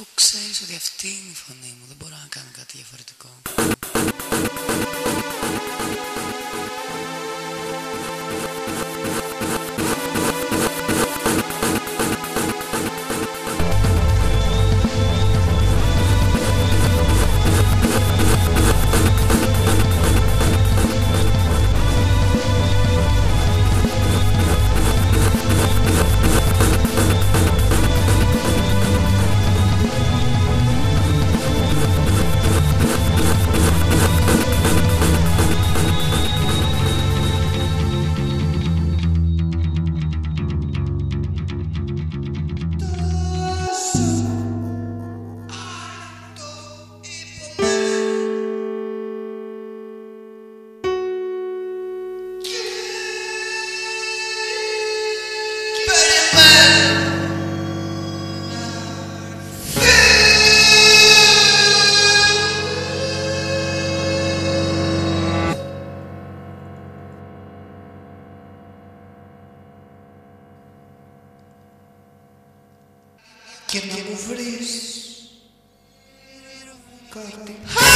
αφού ξέρεις ότι αυτή είναι η φωνή μου, δεν μπορώ να κάνω κάτι διαφορετικό. Que não ofereço. Corte.